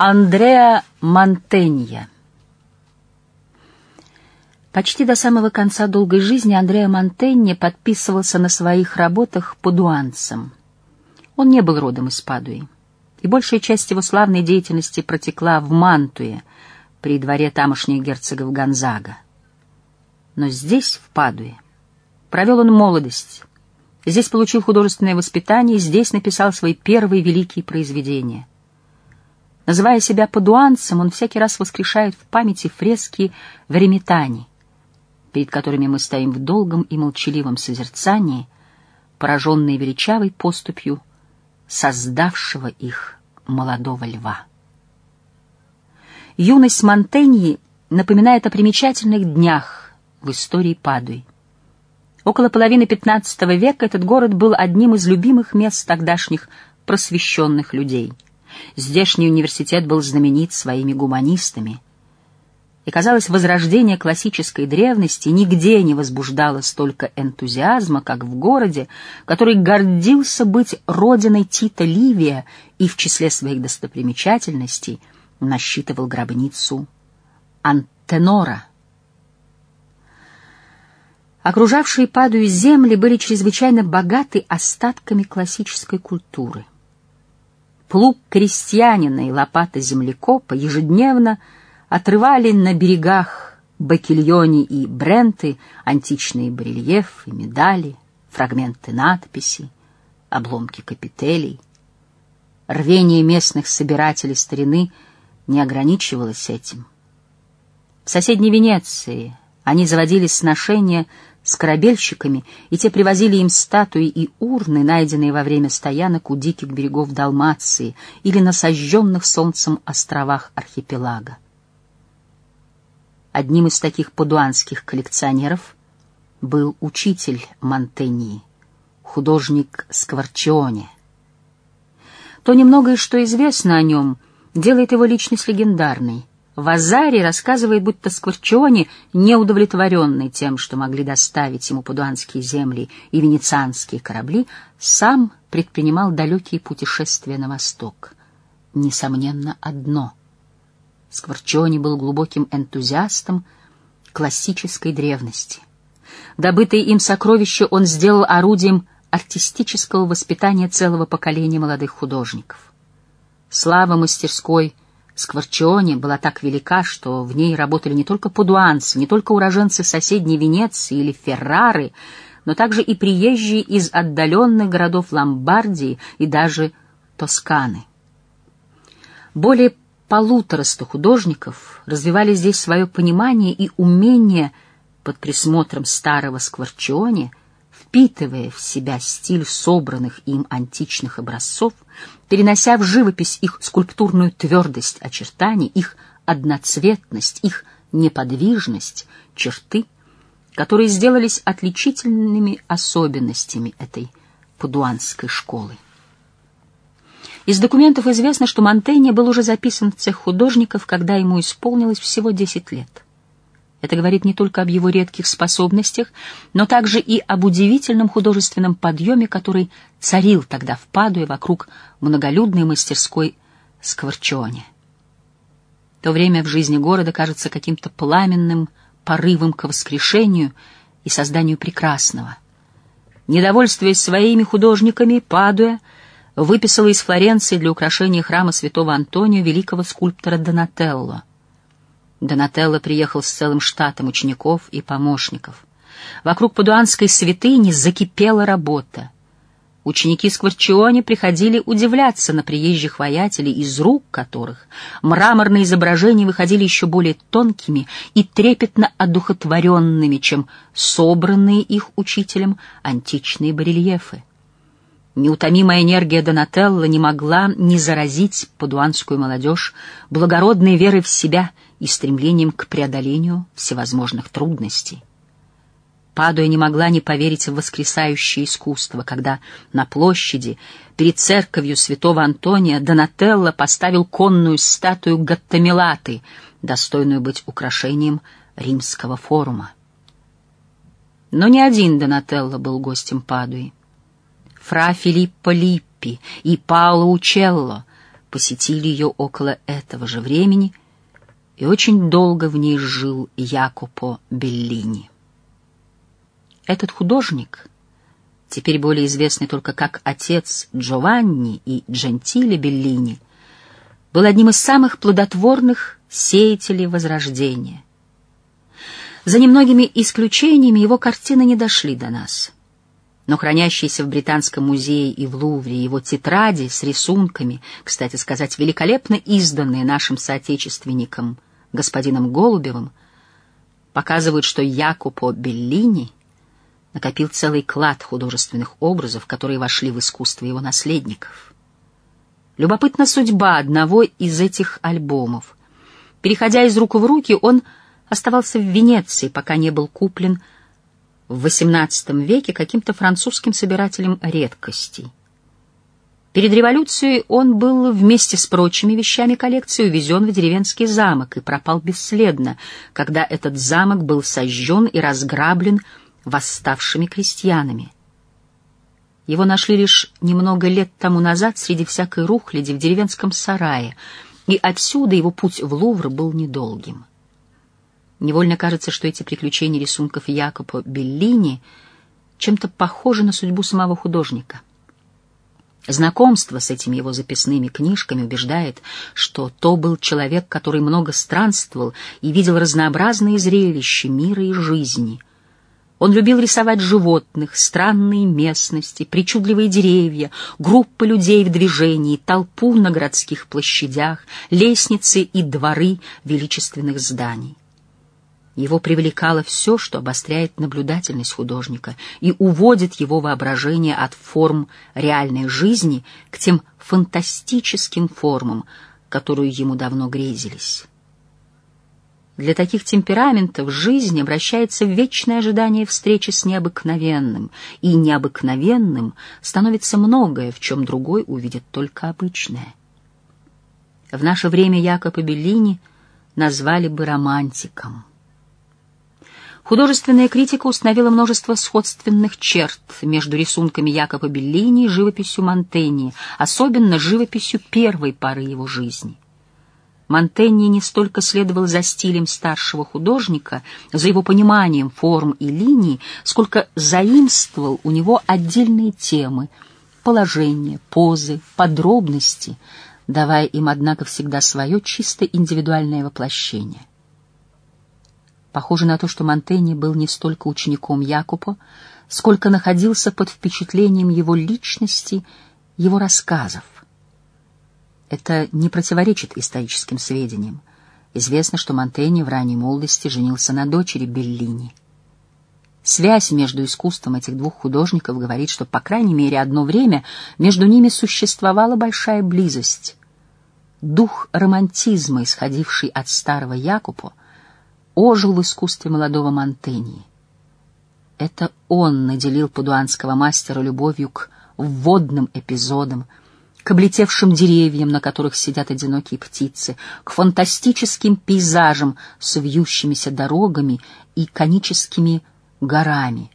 Андреа Монтенья Почти до самого конца долгой жизни Андреа Монтенья подписывался на своих работах подуанцем. Он не был родом из Падуи, и большая часть его славной деятельности протекла в Мантуе, при дворе тамошних герцогов Гонзага. Но здесь, в Падуе, провел он молодость, здесь получил художественное воспитание, здесь написал свои первые великие произведения — Называя себя падуанцем, он всякий раз воскрешает в памяти фрески в Ремитане, перед которыми мы стоим в долгом и молчаливом созерцании, пораженные величавой поступью создавшего их молодого льва. Юность Монтеньи напоминает о примечательных днях в истории Падуи. Около половины XV века этот город был одним из любимых мест тогдашних просвещенных людей — Здешний университет был знаменит своими гуманистами. И, казалось, возрождение классической древности нигде не возбуждало столько энтузиазма, как в городе, который гордился быть родиной Тита Ливия и в числе своих достопримечательностей насчитывал гробницу Антенора. Окружавшие Падую земли были чрезвычайно богаты остатками классической культуры — Плуг крестьянина и лопата землекопа ежедневно отрывали на берегах Бакильони и Бренты античные барельефы, медали, фрагменты надписей, обломки капителей. Рвение местных собирателей старины не ограничивалось этим. В соседней Венеции они заводили сношения с корабельщиками, и те привозили им статуи и урны, найденные во время стоянок у диких берегов Далмации или на сожженных солнцем островах архипелага. Одним из таких падуанских коллекционеров был учитель Монтении, художник Скворчионе. То немногое, что известно о нем, делает его личность легендарной. Вазари рассказывает, будто Скворчиони, неудовлетворенный тем, что могли доставить ему падуанские земли и венецианские корабли, сам предпринимал далекие путешествия на восток. Несомненно, одно. Скворчиони был глубоким энтузиастом классической древности. Добытые им сокровища он сделал орудием артистического воспитания целого поколения молодых художников. Слава мастерской — Скворчионе была так велика, что в ней работали не только падуанцы, не только уроженцы соседней Венеции или Феррары, но также и приезжие из отдаленных городов Ломбардии и даже Тосканы. Более полутораста художников развивали здесь свое понимание и умение под присмотром старого Скворчионе впитывая в себя стиль собранных им античных образцов, перенося в живопись их скульптурную твердость очертаний, их одноцветность, их неподвижность, черты, которые сделались отличительными особенностями этой падуанской школы. Из документов известно, что Монтенья был уже записан в цех художников, когда ему исполнилось всего 10 лет. Это говорит не только об его редких способностях, но также и об удивительном художественном подъеме, который царил тогда в Падуе вокруг многолюдной мастерской Скворчоне. То время в жизни города кажется каким-то пламенным порывом к воскрешению и созданию прекрасного. Недовольствуясь своими художниками, Падуя выписала из Флоренции для украшения храма святого Антонио великого скульптора Донателло — Донателло приехал с целым штатом учеников и помощников. Вокруг Падуанской святыни закипела работа. Ученики Скворчиони приходили удивляться на приезжих воятелей, из рук которых мраморные изображения выходили еще более тонкими и трепетно одухотворенными, чем собранные их учителем античные барельефы. Неутомимая энергия Донателло не могла не заразить падуанскую молодежь благородной верой в себя — и стремлением к преодолению всевозможных трудностей. Падуя не могла не поверить в воскресающее искусство, когда на площади перед церковью святого Антония Донателло поставил конную статую Гаттамилаты, достойную быть украшением римского форума. Но не один Донателло был гостем Падуи. Фра Филиппо Липпи и Паоло Учелло посетили ее около этого же времени, и очень долго в ней жил Якупо Беллини. Этот художник, теперь более известный только как отец Джованни и Джентиле Беллини, был одним из самых плодотворных сеятелей Возрождения. За немногими исключениями его картины не дошли до нас — но хранящиеся в Британском музее и в Лувре его тетради с рисунками, кстати сказать, великолепно изданные нашим соотечественником, господином Голубевым, показывают, что Якупо Беллини накопил целый клад художественных образов, которые вошли в искусство его наследников. Любопытна судьба одного из этих альбомов. Переходя из рук в руки, он оставался в Венеции, пока не был куплен в XVIII веке каким-то французским собирателем редкостей. Перед революцией он был вместе с прочими вещами коллекции увезен в деревенский замок и пропал бесследно, когда этот замок был сожжен и разграблен восставшими крестьянами. Его нашли лишь немного лет тому назад среди всякой рухляди в деревенском сарае, и отсюда его путь в Лувр был недолгим. Невольно кажется, что эти приключения рисунков Якоба Беллини чем-то похожи на судьбу самого художника. Знакомство с этими его записными книжками убеждает, что то был человек, который много странствовал и видел разнообразные зрелища мира и жизни. Он любил рисовать животных, странные местности, причудливые деревья, группы людей в движении, толпу на городских площадях, лестницы и дворы величественных зданий. Его привлекало все, что обостряет наблюдательность художника и уводит его воображение от форм реальной жизни к тем фантастическим формам, которые ему давно грезились. Для таких темпераментов жизнь обращается в вечное ожидание встречи с необыкновенным, и необыкновенным становится многое, в чем другой увидит только обычное. В наше время Якоба Беллини назвали бы романтиком. Художественная критика установила множество сходственных черт между рисунками Якоба Беллини и живописью Монтеньи, особенно живописью первой поры его жизни. Монтеньи не столько следовал за стилем старшего художника, за его пониманием форм и линий, сколько заимствовал у него отдельные темы, положения, позы, подробности, давая им, однако, всегда свое чисто индивидуальное воплощение. Похоже на то, что Монтеньи был не столько учеником Якупа, сколько находился под впечатлением его личности, его рассказов. Это не противоречит историческим сведениям. Известно, что Монтеньи в ранней молодости женился на дочери Беллини. Связь между искусством этих двух художников говорит, что, по крайней мере, одно время между ними существовала большая близость. Дух романтизма, исходивший от старого Якупа, ожил в искусстве молодого Монтеньи. Это он наделил падуанского мастера любовью к вводным эпизодам, к облетевшим деревьям, на которых сидят одинокие птицы, к фантастическим пейзажам с вьющимися дорогами и коническими горами,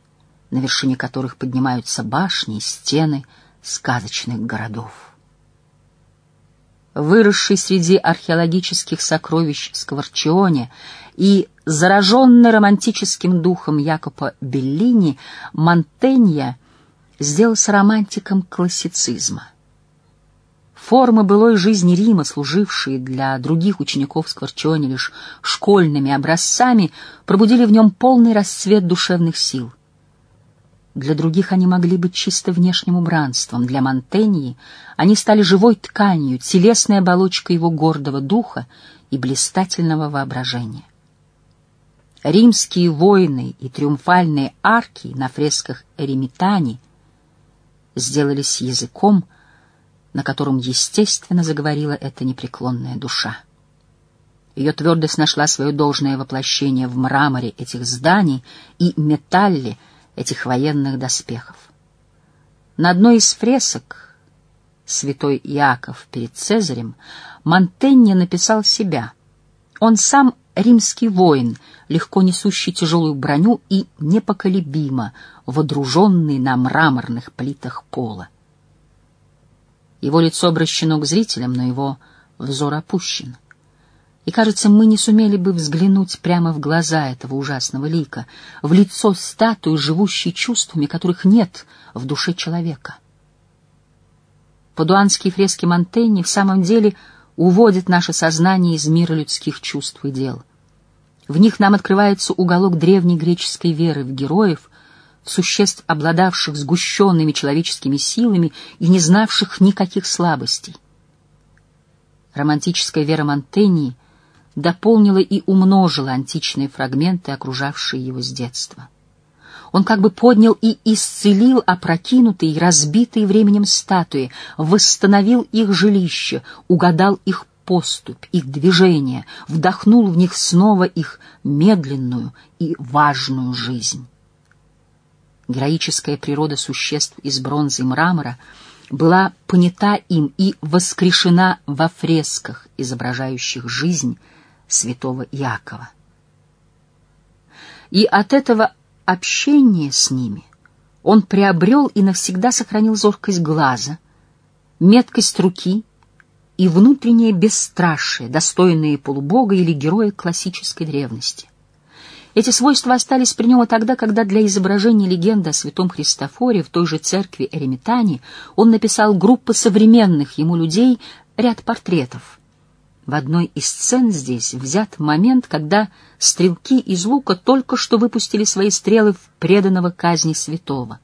на вершине которых поднимаются башни и стены сказочных городов выросший среди археологических сокровищ Скворчионе и зараженный романтическим духом Якоба Беллини, Монтенья сделался романтиком классицизма. Формы былой жизни Рима, служившие для других учеников Скворчионе лишь школьными образцами, пробудили в нем полный расцвет душевных сил — для других они могли быть чисто внешним убранством, для Монтеньи они стали живой тканью, телесной оболочкой его гордого духа и блистательного воображения. Римские воины и триумфальные арки на фресках Эремитани сделались языком, на котором, естественно, заговорила эта непреклонная душа. Ее твердость нашла свое должное воплощение в мраморе этих зданий и металле — этих военных доспехов. На одной из фресок «Святой Иаков перед Цезарем» Монтенье написал себя. Он сам римский воин, легко несущий тяжелую броню и непоколебимо водруженный на мраморных плитах пола. Его лицо обращено к зрителям, но его взор опущен. И, кажется, мы не сумели бы взглянуть прямо в глаза этого ужасного лика, в лицо статуи, живущей чувствами, которых нет в душе человека. Падуанские фрески Монтенни в самом деле уводят наше сознание из мира людских чувств и дел. В них нам открывается уголок древней греческой веры в героев, в существ, обладавших сгущенными человеческими силами и не знавших никаких слабостей. Романтическая вера Монтеньи дополнила и умножила античные фрагменты, окружавшие его с детства. Он как бы поднял и исцелил опрокинутые и разбитые временем статуи, восстановил их жилище, угадал их поступь, их движение, вдохнул в них снова их медленную и важную жизнь. Героическая природа существ из бронзы и мрамора была понята им и воскрешена во фресках, изображающих жизнь святого Иакова. И от этого общения с ними он приобрел и навсегда сохранил зоркость глаза, меткость руки и внутреннее бесстрашие, достойные полубога или героя классической древности. Эти свойства остались при нем и тогда, когда для изображения легенды о святом Христофоре в той же церкви Эреметане он написал группы современных ему людей ряд портретов — в одной из сцен здесь взят момент, когда стрелки из лука только что выпустили свои стрелы в преданного казни святого.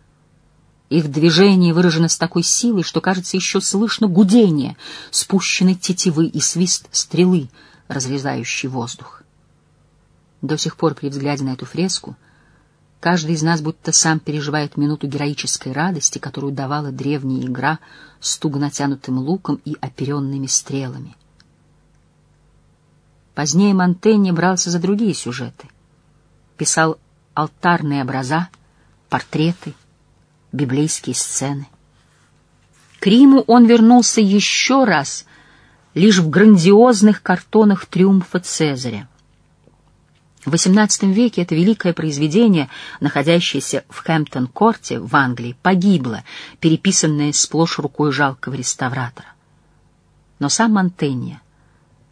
Их движение выражено с такой силой, что, кажется, еще слышно гудение спущенной тетивы и свист стрелы, разрезающий воздух. До сих пор при взгляде на эту фреску каждый из нас будто сам переживает минуту героической радости, которую давала древняя игра с туго натянутым луком и оперенными стрелами. Позднее Монтенье брался за другие сюжеты. Писал алтарные образа, портреты, библейские сцены. К Риму он вернулся еще раз, лишь в грандиозных картонах триумфа Цезаря. В XVIII веке это великое произведение, находящееся в Хэмптон-корте в Англии, погибло, переписанное сплошь рукой жалкого реставратора. Но сам Монтенье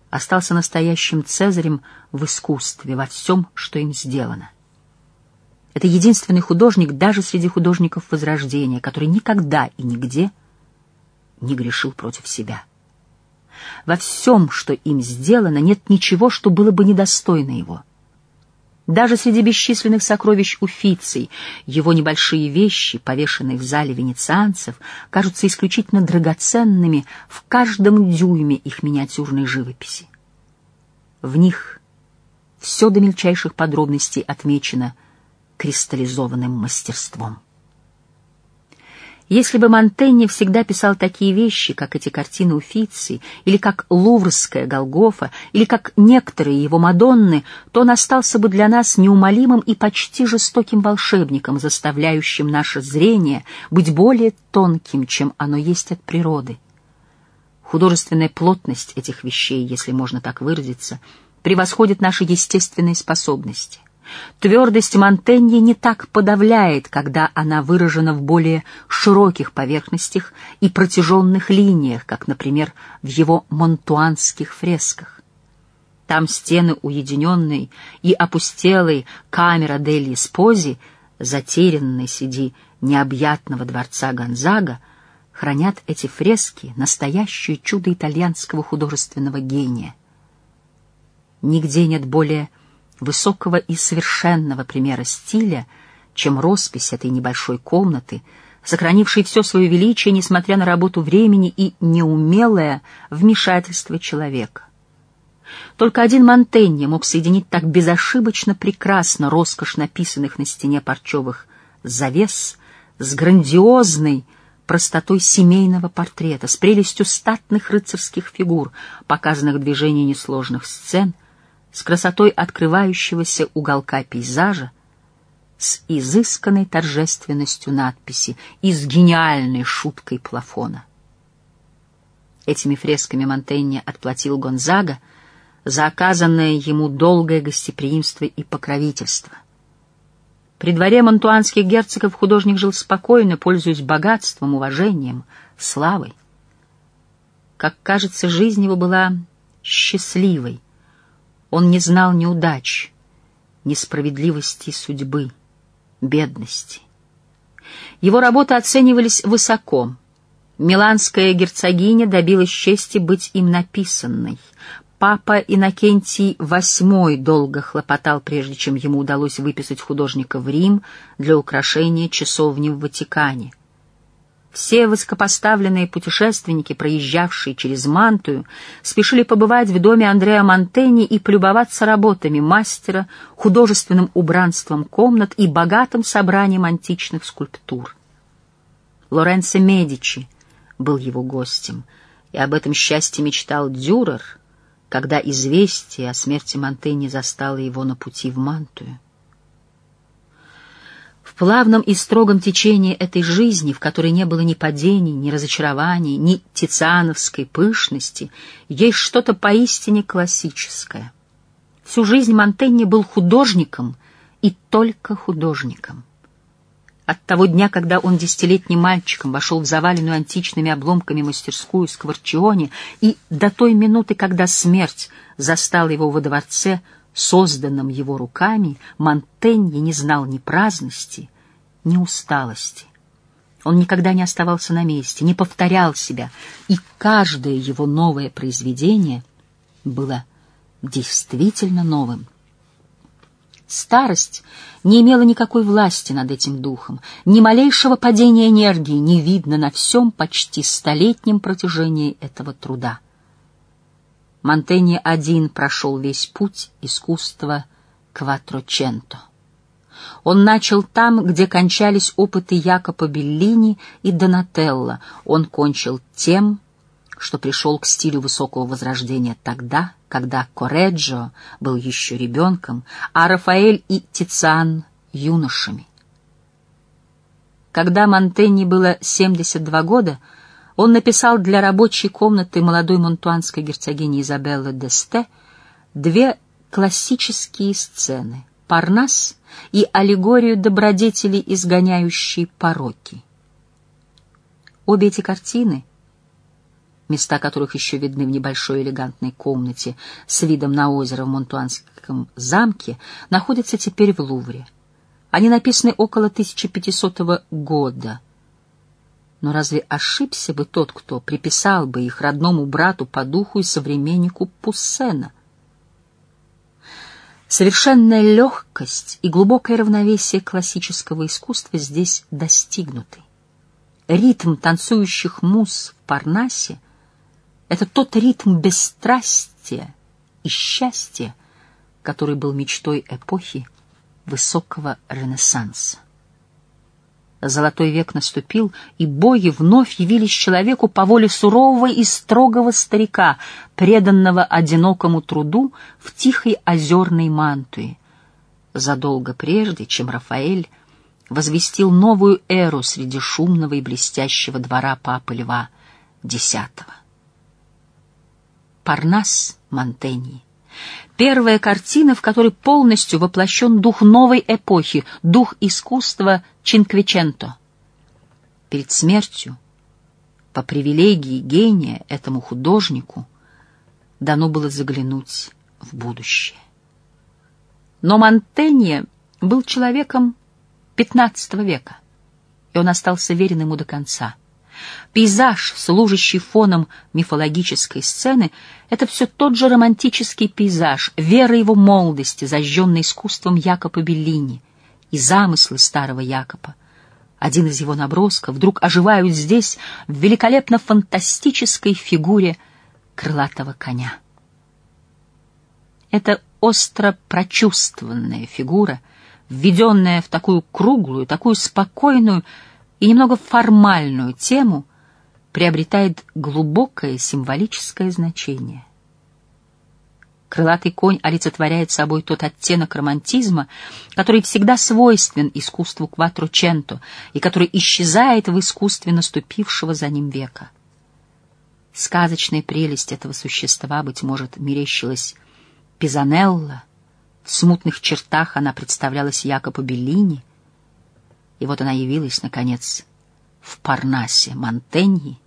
остался настоящим Цезарем в искусстве, во всем, что им сделано. Это единственный художник даже среди художников Возрождения, который никогда и нигде не грешил против себя. Во всем, что им сделано, нет ничего, что было бы недостойно его. Даже среди бесчисленных сокровищ Уфиций его небольшие вещи, повешенные в зале венецианцев, кажутся исключительно драгоценными в каждом дюйме их миниатюрной живописи. В них все до мельчайших подробностей отмечено кристаллизованным мастерством. Если бы Монтенье всегда писал такие вещи, как эти картины Уфиции, или как Луврская Голгофа, или как некоторые его Мадонны, то он остался бы для нас неумолимым и почти жестоким волшебником, заставляющим наше зрение быть более тонким, чем оно есть от природы. Художественная плотность этих вещей, если можно так выразиться, превосходит наши естественные способности. Твердость Монтеньи не так подавляет, когда она выражена в более широких поверхностях и протяженных линиях, как, например, в его монтуанских фресках. Там стены уединенной и опустелой камера Дели Спози, затерянной среди необъятного дворца Гонзага, хранят эти фрески настоящее чудо итальянского художественного гения. Нигде нет более высокого и совершенного примера стиля, чем роспись этой небольшой комнаты, сохранившей все свое величие, несмотря на работу времени и неумелое вмешательство человека. Только один Монтенье мог соединить так безошибочно прекрасно роскошь написанных на стене парчевых завес с грандиозной простотой семейного портрета, с прелестью статных рыцарских фигур, показанных движений несложных сцен — с красотой открывающегося уголка пейзажа, с изысканной торжественностью надписи и с гениальной шуткой плафона. Этими фресками Монтенье отплатил Гонзага за оказанное ему долгое гостеприимство и покровительство. При дворе монтуанских герцогов художник жил спокойно, пользуясь богатством, уважением, славой. Как кажется, жизнь его была счастливой. Он не знал неудач, несправедливости судьбы, бедности. Его работы оценивались высоко. Миланская герцогиня добилась чести быть им написанной. Папа Иннокентий VIII долго хлопотал, прежде чем ему удалось выписать художника в Рим для украшения часовни в Ватикане. Все высокопоставленные путешественники, проезжавшие через Мантую, спешили побывать в доме Андреа Монтени и полюбоваться работами мастера, художественным убранством комнат и богатым собранием античных скульптур. Лоренцо Медичи был его гостем, и об этом счастье мечтал Дюрер, когда известие о смерти Монтени застало его на пути в Мантую. В плавном и строгом течении этой жизни, в которой не было ни падений, ни разочарований, ни тициановской пышности, есть что-то поистине классическое. Всю жизнь Монтеньи был художником и только художником. От того дня, когда он десятилетним мальчиком вошел в заваленную античными обломками мастерскую Скворчионе, и до той минуты, когда смерть застала его во дворце, созданном его руками, Монтенье не знал ни праздности, ни усталости. Он никогда не оставался на месте, не повторял себя, и каждое его новое произведение было действительно новым. Старость не имела никакой власти над этим духом, ни малейшего падения энергии не видно на всем почти столетнем протяжении этого труда. Монтенье один прошел весь путь искусства Кватроченто. Он начал там, где кончались опыты Якопа Беллини и Донателло. Он кончил тем, что пришел к стилю высокого возрождения тогда, когда Кореджо был еще ребенком, а Рафаэль и Тициан — юношами. Когда Монтенни было 72 года, он написал для рабочей комнаты молодой монтуанской герцогини Изабеллы Десте две классические сцены — «Парнас» и аллегорию добродетели, изгоняющей пороки. Обе эти картины — места которых еще видны в небольшой элегантной комнате с видом на озеро в Монтуанском замке, находятся теперь в Лувре. Они написаны около 1500 года. Но разве ошибся бы тот, кто приписал бы их родному брату по духу и современнику Пуссена? Совершенная легкость и глубокое равновесие классического искусства здесь достигнуты. Ритм танцующих мус в Парнасе это тот ритм бесстрастия и счастья, который был мечтой эпохи высокого Ренессанса. Золотой век наступил, и боги вновь явились человеку по воле сурового и строгого старика, преданного одинокому труду в тихой озерной мантуе. Задолго прежде, чем Рафаэль возвестил новую эру среди шумного и блестящего двора Папы Льва X. Парнас Монтеньи. Первая картина, в которой полностью воплощен дух новой эпохи, дух искусства Чинквиченто. Перед смертью, по привилегии гения этому художнику, дано было заглянуть в будущее. Но Монтенье был человеком XV века, и он остался верен ему до конца — Пейзаж, служащий фоном мифологической сцены, это все тот же романтический пейзаж, вера его молодости, зажженная искусством Якоба Беллини, и замыслы старого Якоба. Один из его набросков вдруг оживают здесь в великолепно фантастической фигуре крылатого коня. Это остро прочувствованная фигура, введенная в такую круглую, такую спокойную, и немного формальную тему приобретает глубокое символическое значение. Крылатый конь олицетворяет собой тот оттенок романтизма, который всегда свойствен искусству Кватроченто и который исчезает в искусстве наступившего за ним века. Сказочная прелесть этого существа, быть может, мерещилась Пизанелла, в смутных чертах она представлялась Якобу Беллини, и вот она явилась, наконец, в Парнасе Монтеньи,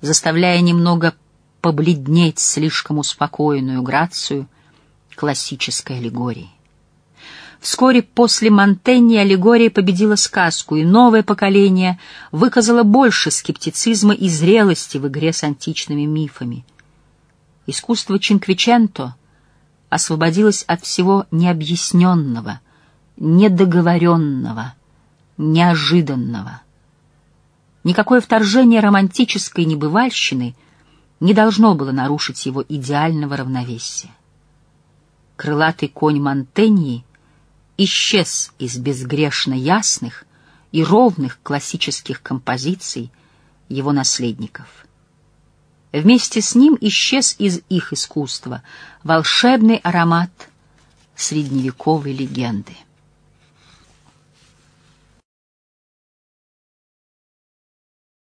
заставляя немного побледнеть слишком успокоенную грацию классической аллегории. Вскоре после Монтеньи аллегория победила сказку, и новое поколение выказало больше скептицизма и зрелости в игре с античными мифами. Искусство Чинквиченто освободилось от всего необъясненного, недоговоренного, неожиданного. Никакое вторжение романтической небывальщины не должно было нарушить его идеального равновесия. Крылатый конь Монтеньи исчез из безгрешно ясных и ровных классических композиций его наследников. Вместе с ним исчез из их искусства волшебный аромат средневековой легенды.